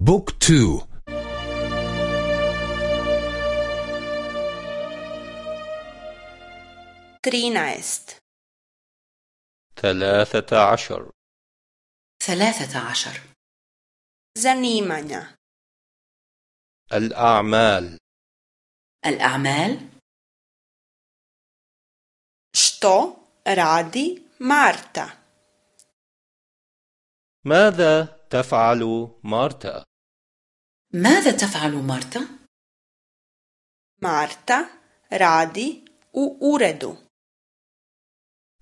book two. trinaest ثلاثة عشر. ثلاثة عشر. Zanimanja الأعمال. الأعمال؟ Što radi Marta? ماذا؟ تفعل مارتا؟ ماذا تفعل مارتا؟ Marta radi u uredu.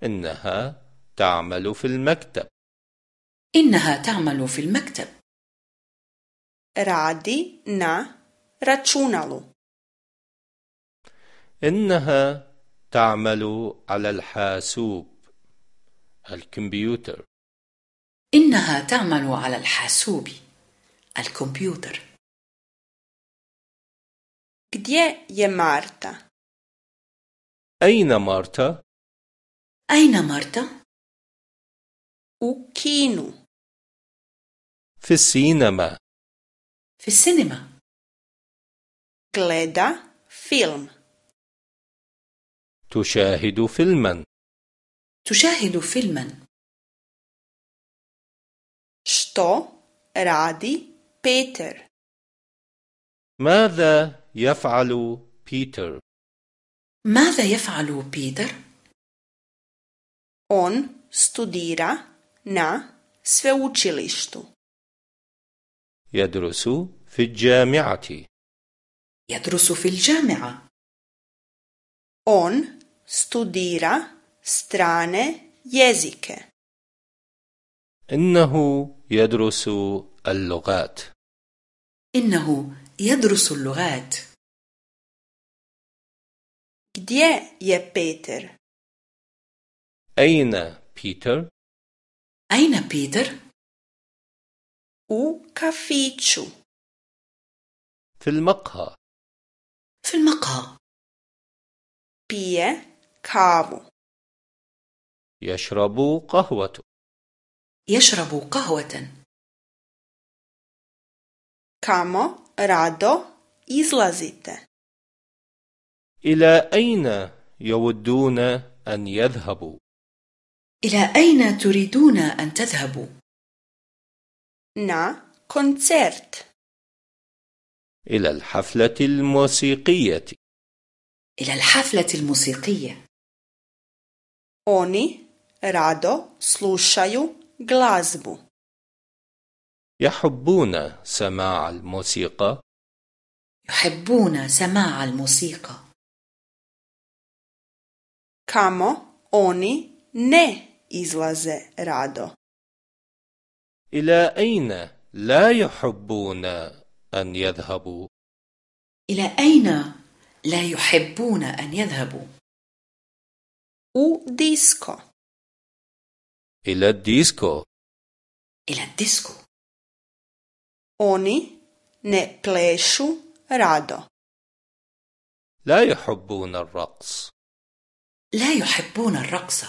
إنها تعمل في المكتب إنها تعمل في المكتب Radi na računalu. إنها تعمل على الحاسوب الكمبيوتر إنها تعمل على الحاسوب الكمبيوتر Gdje je Marta? أين مارتا؟ أين مارتا؟ U kinu. في السينما في السينما Gleda film. تشاهد فيلما تشاهد فيلما Što radi Peter? ماذا يفعل بيتر؟ ماذا يفعل بيتر؟ On studira na sveučilištu. يدرس في الجامعة يدرس في الجامعة On studira strane jezike. إنه يدرس اللغات إنه يدرس اللغات Gdje je Peter? أين بيتر؟ أين بيتر؟ U kafiću. في المقهى في المقهى Pije kavu. يشرب قهوة يشرب قهوة Kamo rado izlazite? إلى أين يودون أن يذهبوا؟ إلى أين تريدون أن تذهبوا؟ Na koncert. إلى الحفلة الموسيقية إلى الحفلة الموسيقية Oni rado slušaju glazbu. يحبون سماع الموسيقى يحبون سماع الموسيقى Kamo oni ne izlaze rado? إلى أين لا يحبون أن يذهبوا؟ إلى أين لا يحبون أن يذهبوا؟ U disko. إلى الديسكو إلى الديسكو Oni ne plešu rado. لا يحبون الرقص. لا يحبون الرقص.